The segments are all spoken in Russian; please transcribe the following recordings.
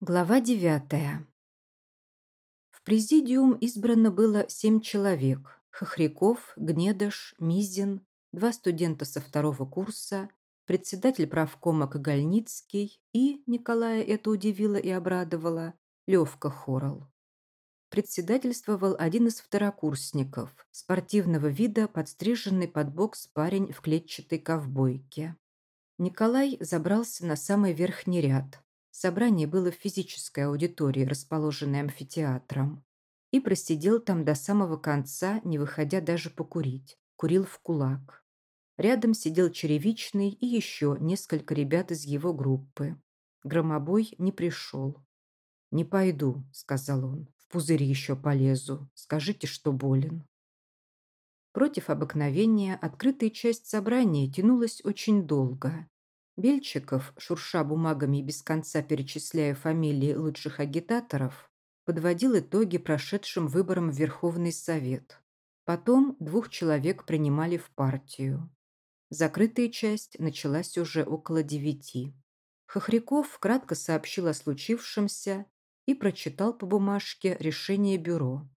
Глава девятая. В президиум избрано было семь человек. Хохряков, Гнедыш, Мизин, два студента со второго курса, председатель правкома Кагальницкий и, Николая это удивило и обрадовало, Левка Хорал. Председательствовал один из второкурсников, спортивного вида, подстриженный под бокс парень в клетчатой ковбойке. Николай забрался на самый верхний ряд, Собрание было в физической аудитории, расположенной амфитеатром. И просидел там до самого конца, не выходя даже покурить. Курил в кулак. Рядом сидел Черевичный и еще несколько ребят из его группы. Громобой не пришел. «Не пойду», — сказал он. «В пузырь еще полезу. Скажите, что болен». Против обыкновения открытая часть собрания тянулась очень долго. Бельчиков, шурша бумагами и без конца перечисляя фамилии лучших агитаторов, подводил итоги прошедшим выборам в Верховный Совет. Потом двух человек принимали в партию. Закрытая часть началась уже около девяти. Хохряков кратко сообщил о случившемся и прочитал по бумажке решение бюро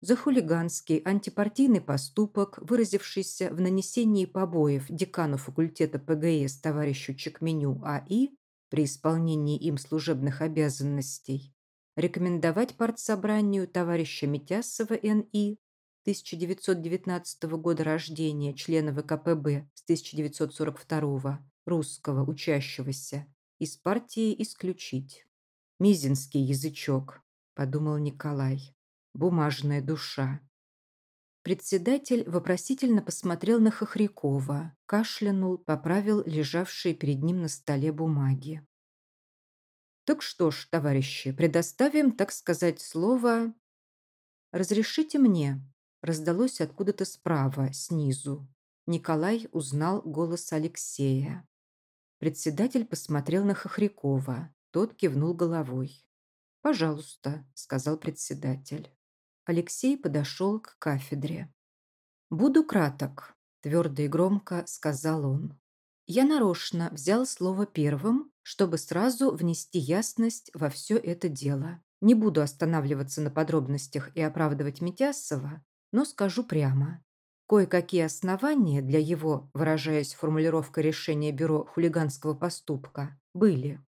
за хулиганский антипартийный поступок, выразившийся в нанесении побоев декану факультета ПГС товарищу Чекменю А.И. при исполнении им служебных обязанностей, рекомендовать партсобранию товарища Митясова Н.И. 1919 года рождения, члена ВКПБ с 1942 русского учащегося, из партии исключить. «Мизинский язычок», – подумал Николай бумажная душа. Председатель вопросительно посмотрел на Хохрякова, кашлянул, поправил лежавшие перед ним на столе бумаги. «Так что ж, товарищи, предоставим, так сказать, слово...» «Разрешите мне», — раздалось откуда-то справа, снизу. Николай узнал голос Алексея. Председатель посмотрел на Хохрякова. Тот кивнул головой. «Пожалуйста», — сказал председатель. Алексей подошел к кафедре. «Буду краток», – твердо и громко сказал он. «Я нарочно взял слово первым, чтобы сразу внести ясность во все это дело. Не буду останавливаться на подробностях и оправдывать Митясова, но скажу прямо. Кое-какие основания для его, выражаясь формулировкой решения бюро хулиганского поступка, были.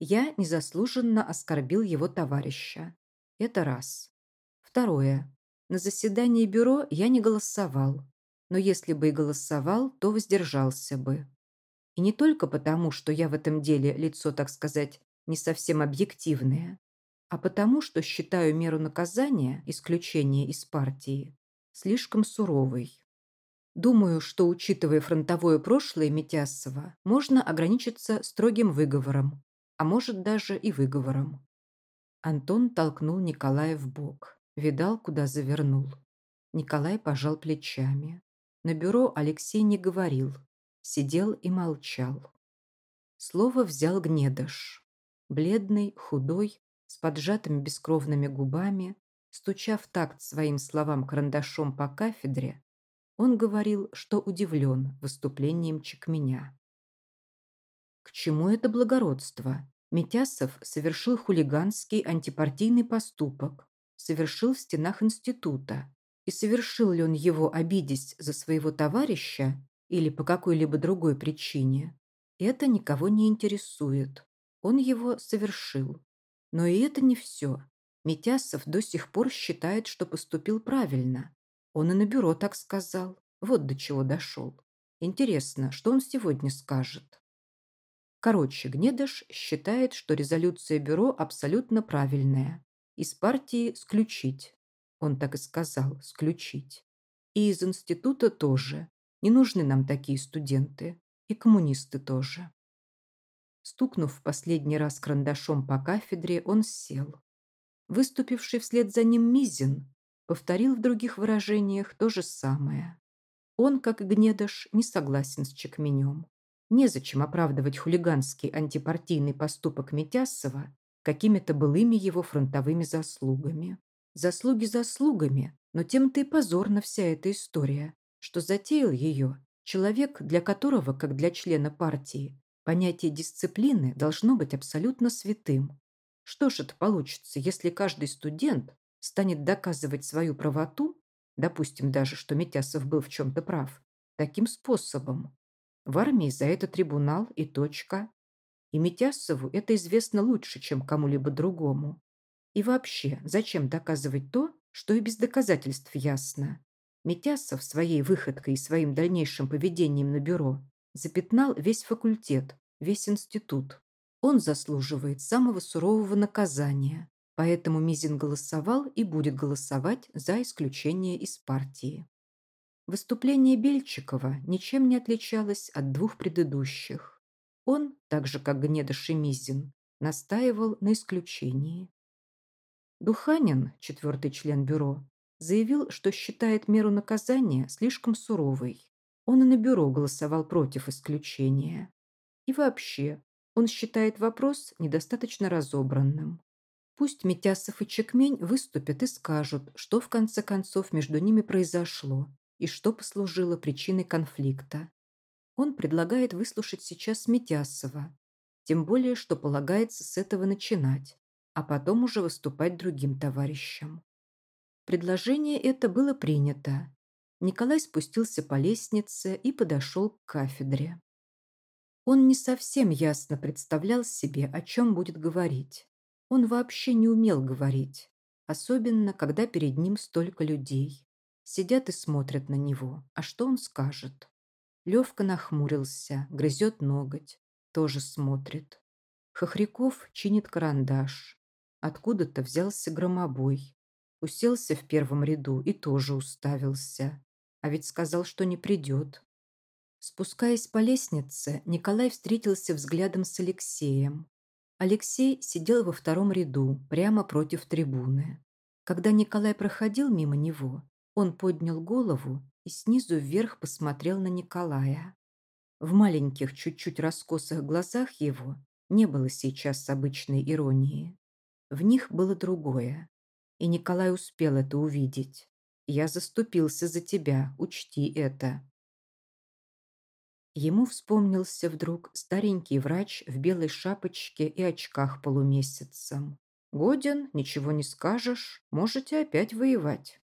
Я незаслуженно оскорбил его товарища. Это раз. Второе. На заседании бюро я не голосовал, но если бы и голосовал, то воздержался бы. И не только потому, что я в этом деле лицо, так сказать, не совсем объективное, а потому, что считаю меру наказания, исключение из партии, слишком суровой. Думаю, что, учитывая фронтовое прошлое Митясова, можно ограничиться строгим выговором, а может даже и выговором. Антон толкнул Николая в бок. Видал, куда завернул. Николай пожал плечами. На бюро Алексей не говорил. Сидел и молчал. Слово взял Гнедыш. Бледный, худой, с поджатыми бескровными губами, стуча в такт своим словам карандашом по кафедре, он говорил, что удивлен выступлением Чекменя. К чему это благородство? Митясов совершил хулиганский антипартийный поступок, совершил в стенах института. И совершил ли он его, обидясь за своего товарища или по какой-либо другой причине, это никого не интересует. Он его совершил. Но и это не все. Митясов до сих пор считает, что поступил правильно. Он и на бюро так сказал. Вот до чего дошел. Интересно, что он сегодня скажет? Короче, Гнедыш считает, что резолюция бюро абсолютно правильная. Из партии сключить. Он так и сказал, сключить. И из института тоже. Не нужны нам такие студенты. И коммунисты тоже. Стукнув в последний раз карандашом по кафедре, он сел. Выступивший вслед за ним Мизин повторил в других выражениях то же самое. Он, как и Гнедыш, не согласен с Чекменем. Незачем оправдывать хулиганский антипартийный поступок Митясова какими-то былыми его фронтовыми заслугами. Заслуги заслугами, но тем-то и позорна вся эта история, что затеял ее человек, для которого, как для члена партии, понятие дисциплины должно быть абсолютно святым, Что ж это получится, если каждый студент станет доказывать свою правоту, допустим даже, что Митясов был в чем-то прав, таким способом? В армии за это трибунал и точка. И Митясову это известно лучше, чем кому-либо другому. И вообще, зачем доказывать то, что и без доказательств ясно? Митясов своей выходкой и своим дальнейшим поведением на бюро запятнал весь факультет, весь институт. Он заслуживает самого сурового наказания, поэтому Мизин голосовал и будет голосовать за исключение из партии. Выступление Бельчикова ничем не отличалось от двух предыдущих. Он, так же как Гнедыш и Мизин, настаивал на исключении. Духанин, четвертый член бюро, заявил, что считает меру наказания слишком суровой. Он и на бюро голосовал против исключения. И вообще, он считает вопрос недостаточно разобранным. Пусть Митясов и Чекмень выступят и скажут, что в конце концов между ними произошло и что послужило причиной конфликта. Он предлагает выслушать сейчас Митясова, тем более, что полагается с этого начинать, а потом уже выступать другим товарищам. Предложение это было принято. Николай спустился по лестнице и подошел к кафедре. Он не совсем ясно представлял себе, о чем будет говорить. Он вообще не умел говорить, особенно когда перед ним столько людей. Сидят и смотрят на него, а что он скажет? Левка нахмурился, грызет ноготь, тоже смотрит. Хохряков чинит карандаш. Откуда-то взялся громобой. Уселся в первом ряду и тоже уставился. А ведь сказал, что не придет. Спускаясь по лестнице, Николай встретился взглядом с Алексеем. Алексей сидел во втором ряду, прямо против трибуны. Когда Николай проходил мимо него, он поднял голову и снизу вверх посмотрел на Николая. В маленьких, чуть-чуть раскосых глазах его не было сейчас обычной иронии. В них было другое. И Николай успел это увидеть. Я заступился за тебя, учти это. Ему вспомнился вдруг старенький врач в белой шапочке и очках полумесяцем. «Годен, ничего не скажешь, можете опять воевать».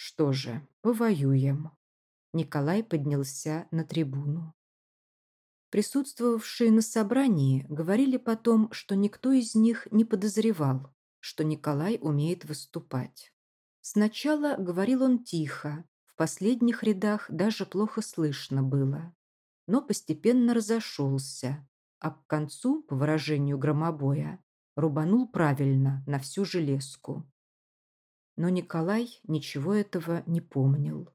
«Что же, повоюем». Николай поднялся на трибуну. Присутствовавшие на собрании говорили потом, что никто из них не подозревал, что Николай умеет выступать. Сначала говорил он тихо, в последних рядах даже плохо слышно было, но постепенно разошелся, а к концу, по выражению громобоя, рубанул правильно на всю железку. Но Николай ничего этого не помнил.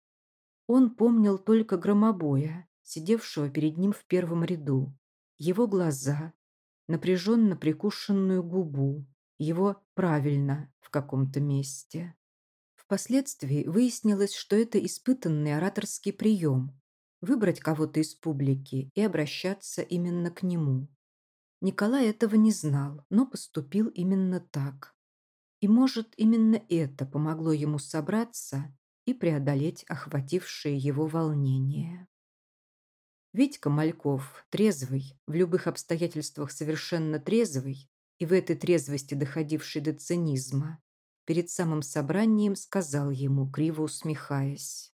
Он помнил только громобоя, сидевшего перед ним в первом ряду, его глаза, напряженно прикушенную губу, его правильно в каком-то месте. Впоследствии выяснилось, что это испытанный ораторский прием – выбрать кого-то из публики и обращаться именно к нему. Николай этого не знал, но поступил именно так. И, может, именно это помогло ему собраться и преодолеть охватившее его волнение. Витька Мальков, трезвый, в любых обстоятельствах совершенно трезвый и в этой трезвости доходивший до цинизма, перед самым собранием сказал ему, криво усмехаясь.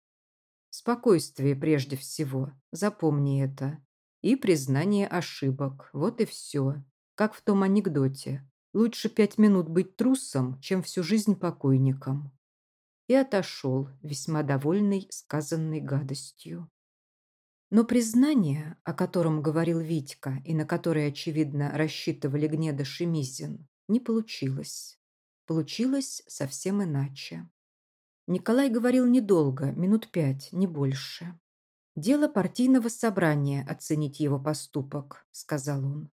«Спокойствие прежде всего, запомни это. И признание ошибок, вот и все. Как в том анекдоте. Лучше пять минут быть трусом, чем всю жизнь покойником». И отошел, весьма довольный сказанной гадостью. Но признание, о котором говорил Витька и на которое, очевидно, рассчитывали Гнедыш и Мизин, не получилось. Получилось совсем иначе. Николай говорил недолго, минут пять, не больше. «Дело партийного собрания оценить его поступок», — сказал он.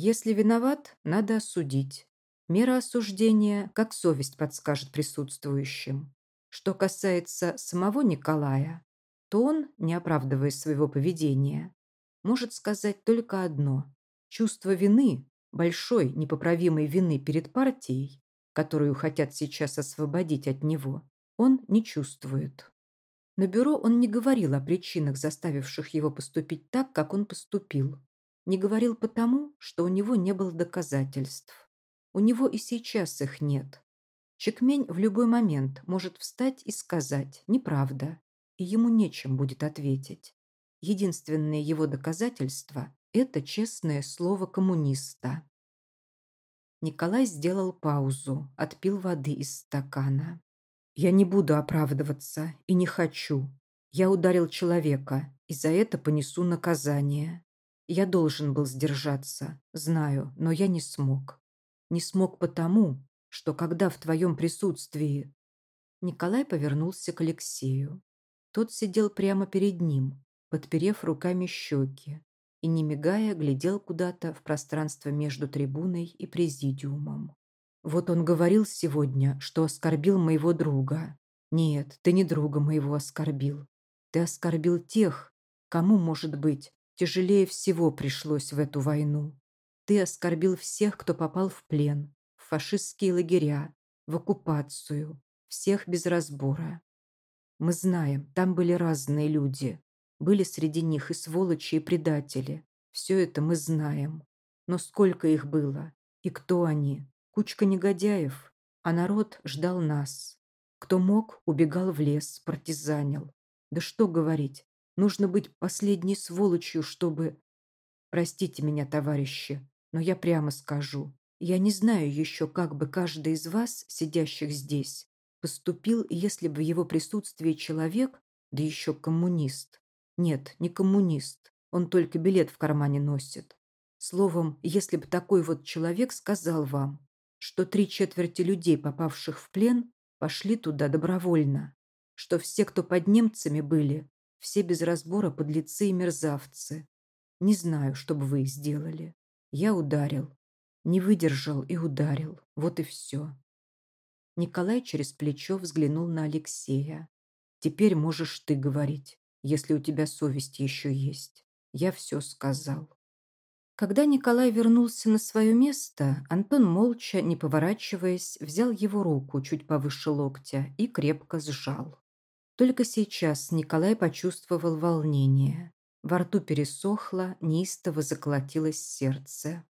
«Если виноват, надо осудить. Мера осуждения, как совесть подскажет присутствующим. Что касается самого Николая, то он, не оправдывая своего поведения, может сказать только одно. Чувство вины, большой непоправимой вины перед партией, которую хотят сейчас освободить от него, он не чувствует. На бюро он не говорил о причинах, заставивших его поступить так, как он поступил. Не говорил потому, что у него не было доказательств. У него и сейчас их нет. Чекмень в любой момент может встать и сказать «неправда», и ему нечем будет ответить. Единственное его доказательство – это честное слово коммуниста. Николай сделал паузу, отпил воды из стакана. «Я не буду оправдываться и не хочу. Я ударил человека, и за это понесу наказание. Я должен был сдержаться, знаю, но я не смог. Не смог потому, что когда в твоем присутствии...» Николай повернулся к Алексею. Тот сидел прямо перед ним, подперев руками щеки, и, не мигая, глядел куда-то в пространство между трибуной и президиумом. «Вот он говорил сегодня, что оскорбил моего друга. Нет, ты не друга моего оскорбил. Ты оскорбил тех, кому, может быть, тяжелее всего пришлось в эту войну. Ты оскорбил всех, кто попал в плен, в фашистские лагеря, в оккупацию, всех без разбора. Мы знаем, там были разные люди, были среди них и сволочи, и предатели. Все это мы знаем. Но сколько их было? И кто они? Кучка негодяев. А народ ждал нас. Кто мог, убегал в лес, партизанил. Да что говорить, нужно быть последней сволочью, чтобы... Простите меня, товарищи, но я прямо скажу. Я не знаю еще, как бы каждый из вас, сидящих здесь, поступил, если бы в его присутствии человек, да еще коммунист, нет, не коммунист. Он только билет в кармане носит. Словом, если бы такой вот человек сказал вам, что три четверти людей, попавших в плен, пошли туда добровольно, что все, кто под немцами были, все без разбора подлецы и мерзавцы. Не знаю, что бы вы сделали. Я ударил. Не выдержал и ударил. Вот и все. Николай через плечо взглянул на Алексея. Теперь можешь ты говорить если у тебя совесть еще есть. Я все сказал». Когда Николай вернулся на свое место, Антон молча, не поворачиваясь, взял его руку чуть повыше локтя и крепко сжал. Только сейчас Николай почувствовал волнение. Во рту пересохло, неистово заколотилось сердце.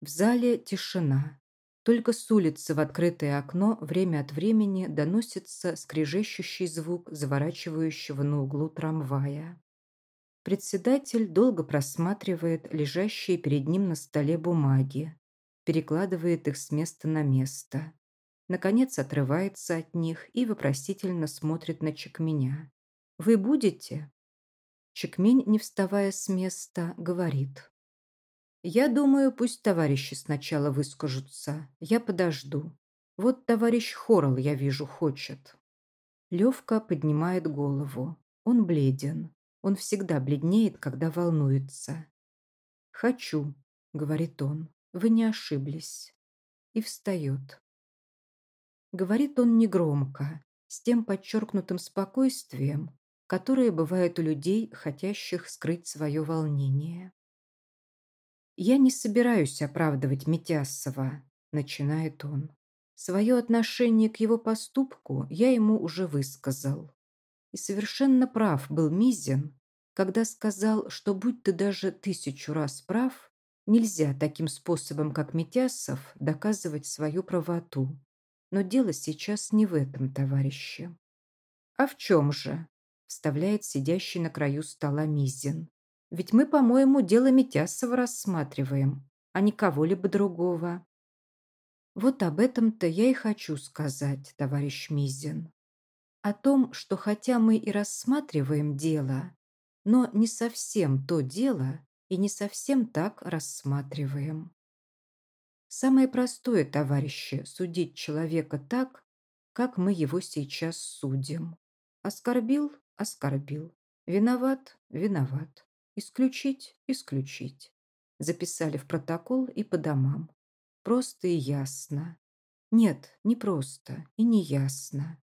В зале тишина. Только с улицы в открытое окно время от времени доносится скрежещущий звук заворачивающего на углу трамвая. Председатель долго просматривает лежащие перед ним на столе бумаги, перекладывает их с места на место. Наконец отрывается от них и вопросительно смотрит на Чекменя. «Вы будете?» Чекмень, не вставая с места, говорит. Я думаю, пусть товарищи сначала выскажутся. Я подожду. Вот товарищ Хорл, я вижу, хочет. Левка поднимает голову. Он бледен. Он всегда бледнеет, когда волнуется. «Хочу», — говорит он. «Вы не ошиблись». И встает. Говорит он негромко, с тем подчеркнутым спокойствием, которое бывает у людей, хотящих скрыть свое волнение. «Я не собираюсь оправдывать Митясова», – начинает он. «Свое отношение к его поступку я ему уже высказал. И совершенно прав был Мизин, когда сказал, что будь ты даже тысячу раз прав, нельзя таким способом, как Митясов, доказывать свою правоту. Но дело сейчас не в этом, товарищи». «А в чем же?» – вставляет сидящий на краю стола Мизин. Ведь мы, по-моему, дело Митясова рассматриваем, а не кого-либо другого. Вот об этом-то я и хочу сказать, товарищ Мизин. О том, что хотя мы и рассматриваем дело, но не совсем то дело и не совсем так рассматриваем. Самое простое, товарищи, судить человека так, как мы его сейчас судим. Оскорбил – оскорбил. Виноват – виноват. Исключить, исключить. Записали в протокол и по домам. Просто и ясно. Нет, не просто и не ясно.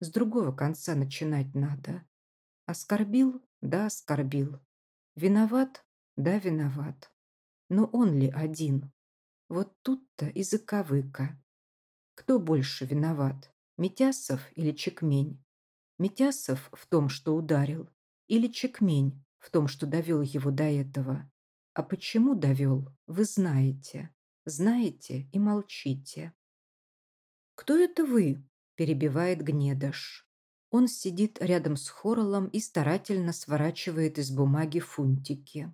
С другого конца начинать надо. Оскорбил? Да, оскорбил. Виноват? Да, виноват. Но он ли один? Вот тут-то и заковыка. Кто больше виноват? Митясов или Чекмень? Митясов в том, что ударил, или Чекмень в том, что довел его до этого. А почему довел, вы знаете. Знаете и молчите. «Кто это вы?» – перебивает Гнедаш. Он сидит рядом с Хоролом и старательно сворачивает из бумаги фунтики.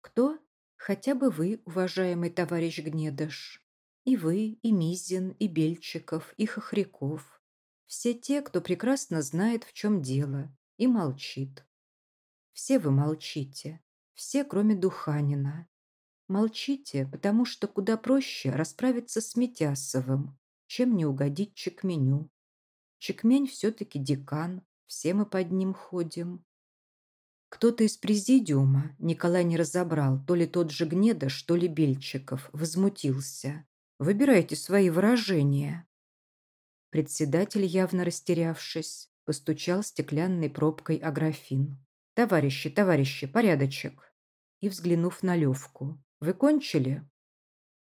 «Кто? Хотя бы вы, уважаемый товарищ Гнедаш. И вы, и Мизин, и Бельчиков, и Хохряков. Все те, кто прекрасно знает, в чем дело, и молчит. Все вы молчите, все, кроме Духанина. Молчите, потому что куда проще расправиться с Митясовым, чем не угодить Чекменю. Чекмень все-таки декан, все мы под ним ходим. Кто-то из президиума, Николай не разобрал, то ли тот же Гнедаш, то ли Бельчиков, возмутился. Выбирайте свои выражения. Председатель, явно растерявшись, постучал стеклянной пробкой о графин. «Товарищи, товарищи, порядочек!» И, взглянув на Левку, «Вы кончили?»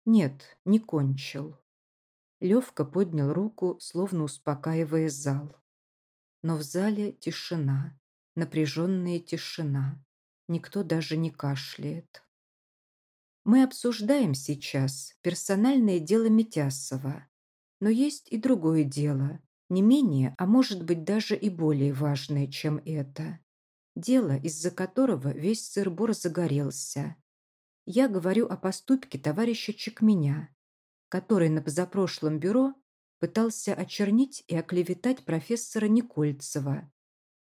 «Нет, не кончил». Левка поднял руку, словно успокаивая зал. Но в зале тишина, напряженная тишина. Никто даже не кашляет. Мы обсуждаем сейчас персональное дело Митясова, но есть и другое дело, не менее, а может быть даже и более важное, чем это. Дело, из-за которого весь сыр-бор загорелся. Я говорю о поступке товарища Чекменя, который на позапрошлом бюро пытался очернить и оклеветать профессора Никольцева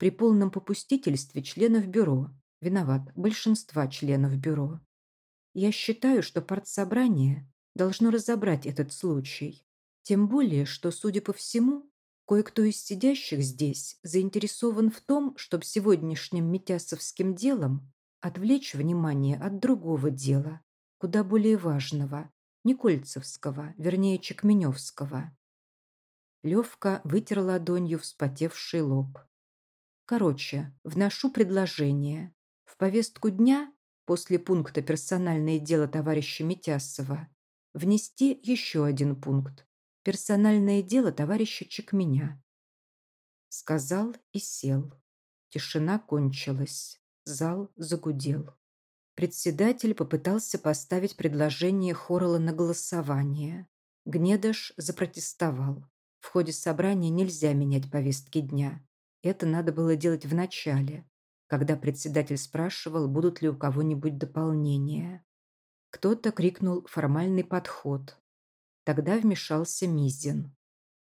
при полном попустительстве членов бюро, виноват, большинства членов бюро. Я считаю, что партсобрание должно разобрать этот случай. Тем более, что, судя по всему, кое-кто из сидящих здесь заинтересован в том, чтобы сегодняшним митясовским делом отвлечь внимание от другого дела, куда более важного, Никольцевского, вернее Чекменевского. Левка вытер ладонью вспотевший лоб. Короче, вношу предложение. В повестку дня, после пункта «Персональное дело товарища Митясова», внести еще один пункт «Персональное дело товарища Чекменя». Сказал и сел. Тишина кончилась. Зал загудел. Председатель попытался поставить предложение Хорола на голосование. Гнедаш запротестовал. В ходе собрания нельзя менять повестки дня. Это надо было делать в начале, когда председатель спрашивал, будут ли у кого-нибудь дополнения. Кто-то крикнул «формальный подход». Тогда вмешался Мизин.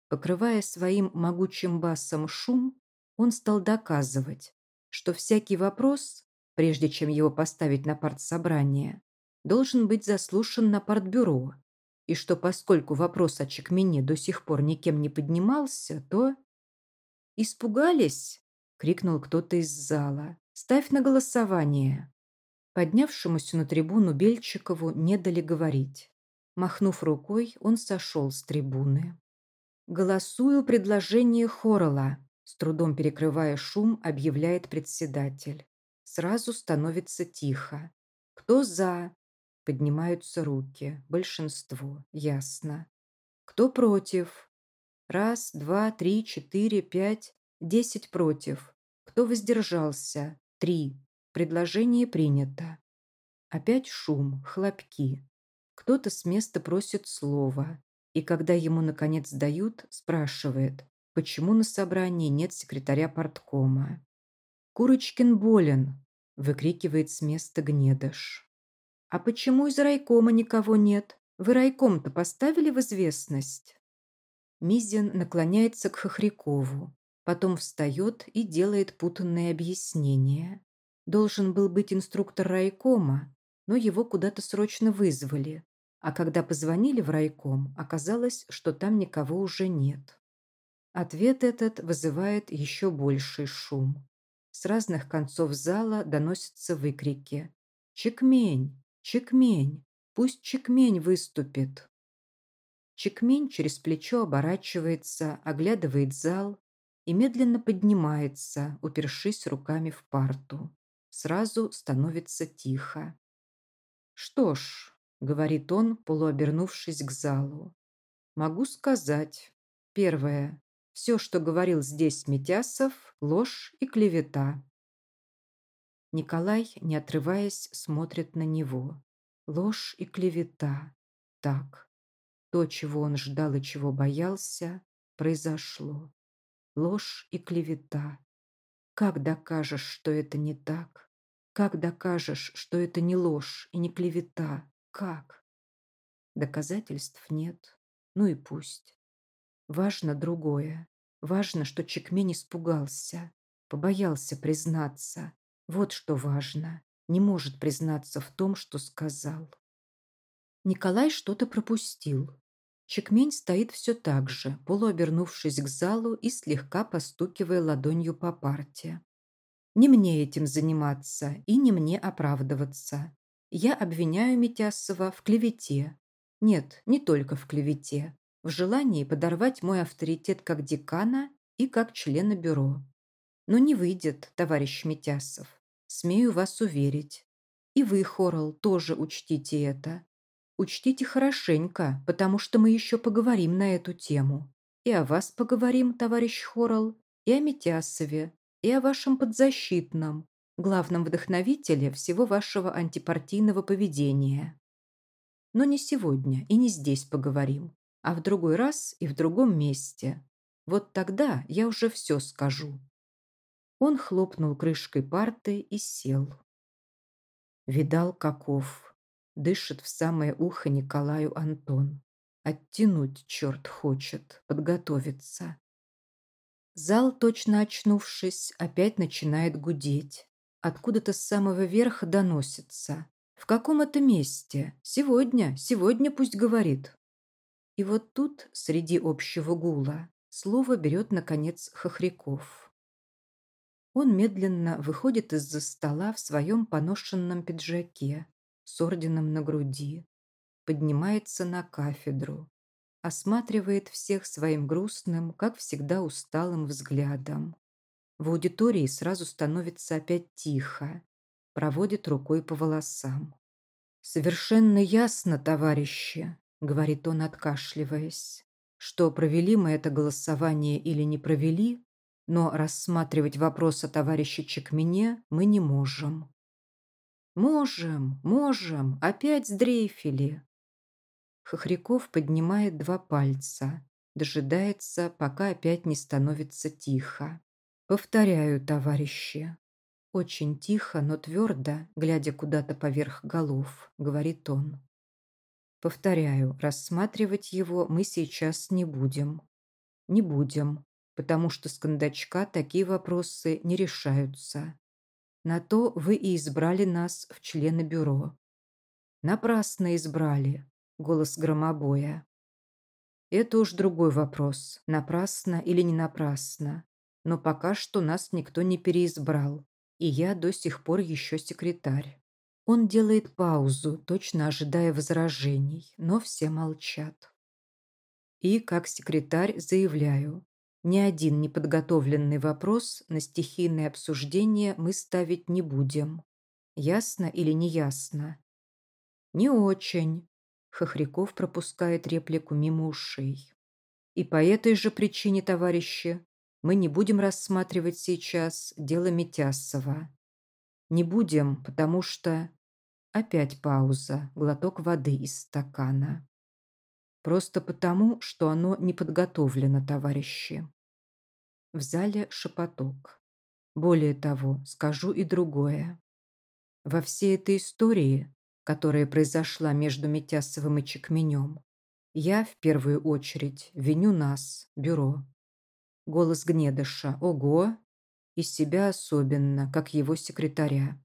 Покрывая своим могучим басом шум, он стал доказывать, что всякий вопрос прежде чем его поставить на партсобрание, должен быть заслушан на партбюро, и что поскольку вопрос о Чекмене до сих пор никем не поднимался, то... «Испугались?» — крикнул кто-то из зала. «Ставь на голосование». Поднявшемуся на трибуну Бельчикову не дали говорить. Махнув рукой, он сошел с трибуны. «Голосую предложение Хорола», с трудом перекрывая шум, объявляет председатель. Сразу становится тихо. Кто за? Поднимаются руки. Большинство. Ясно. Кто против? Раз, два, три, четыре, пять, десять против. Кто воздержался? Три. Предложение принято. Опять шум, хлопки. Кто-то с места просит слова. И когда ему, наконец, дают, спрашивает, почему на собрании нет секретаря парткома. «Курочкин болен!» – выкрикивает с места Гнедыш. «А почему из райкома никого нет? Вы райком-то поставили в известность?» Мизин наклоняется к Хохрякову, потом встает и делает путанные объяснения. Должен был быть инструктор райкома, но его куда-то срочно вызвали, а когда позвонили в райком, оказалось, что там никого уже нет. Ответ этот вызывает еще больший шум. С разных концов зала доносятся выкрики. «Чекмень! Чекмень! Пусть Чекмень выступит!» Чекмень через плечо оборачивается, оглядывает зал и медленно поднимается, упершись руками в парту. Сразу становится тихо. «Что ж», — говорит он, полуобернувшись к залу, — «могу сказать. Первое. Все, что говорил здесь Митясов, ложь и клевета. Николай, не отрываясь, смотрит на него. Ложь и клевета. так. То, чего он ждал и чего боялся, произошло. Ложь и клевета. Как докажешь, что это не так? Как докажешь, что это не ложь и не клевета? Как? Доказательств нет. Ну и пусть. Важно другое. Важно, что Чекмень испугался, побоялся признаться. Вот что важно. Не может признаться в том, что сказал. Николай что-то пропустил. Чекмень стоит все так же, полуобернувшись к залу и слегка постукивая ладонью по парте. Не мне этим заниматься и не мне оправдываться. Я обвиняю Митясова в клевете. Нет, не только в клевете. В желании подорвать мой авторитет как декана и как члена бюро. Но не выйдет, товарищ Митясов. Смею вас уверить. И вы, Хорл, тоже учтите это. Учтите хорошенько, потому что мы еще поговорим на эту тему. И о вас поговорим, товарищ Хорл, и о Митясове, и о вашем подзащитном, главном вдохновителе всего вашего антипартийного поведения. Но не сегодня и не здесь поговорим, а в другой раз и в другом месте. Вот тогда я уже все скажу. Он хлопнул крышкой парты и сел. Видал, каков Дышит в самое ухо Николаю Антон. Оттянуть черт хочет, подготовиться. Зал, точно очнувшись, опять начинает гудеть. Откуда-то с самого верха доносится. В каком это месте? Сегодня, сегодня пусть говорит. И вот тут, среди общего гула, слово берет, наконец, Хохряков. Он медленно выходит из-за стола в своем поношенном пиджаке, с орденом на груди, поднимается на кафедру, осматривает всех своим грустным, как всегда усталым взглядом. В аудитории сразу становится опять тихо, проводит рукой по волосам. «Совершенно ясно, товарищи», — говорит он, откашливаясь, «что провели мы это голосование или не провели, но рассматривать вопрос о товарище Чекмене мы не можем. «Можем, можем, опять сдрейфили!» Хохряков поднимает два пальца, дожидается, пока опять не становится тихо. «Повторяю, товарищи!» Очень тихо, но твердо, глядя куда-то поверх голов, говорит он. Повторяю, рассматривать его мы сейчас не будем. Не будем, потому что с кондачка такие вопросы не решаются. На то вы и избрали нас в члены бюро. Напрасно избрали, голос громобоя. Это уж другой вопрос, напрасно или не напрасно. Но пока что нас никто не переизбрал, и я до сих пор еще секретарь. Он делает паузу, точно ожидая возражений, но все молчат. И, как секретарь, заявляю, ни один неподготовленный вопрос на стихийное обсуждение мы ставить не будем. Ясно или не ясно? Не очень. Хохряков пропускает реплику мимо ушей. И по этой же причине, товарищи, мы не будем рассматривать сейчас дело Митясова. Не будем, потому что... Опять пауза, глоток воды из стакана. Просто потому, что оно не подготовлено, товарищи. В зале шепоток. Более того, скажу и другое. Во всей этой истории, которая произошла между Митясовым и Чекменем, я, в первую очередь, виню нас, бюро. Голос Гнедыша «Ого!» и себя особенно, как его секретаря.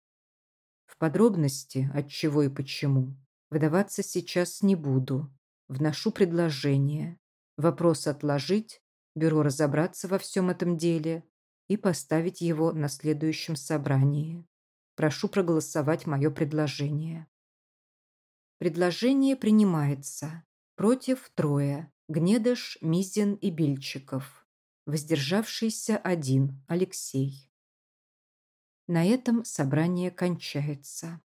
В подробности, от чего и почему, выдаваться сейчас не буду, Вношу предложение. Вопрос отложить, бюро разобраться во всем этом деле и поставить его на следующем собрании. Прошу проголосовать мое предложение. Предложение принимается. Против трое. Гнедыш, Мизин и Бильчиков. Воздержавшийся один. Алексей. На этом собрание кончается.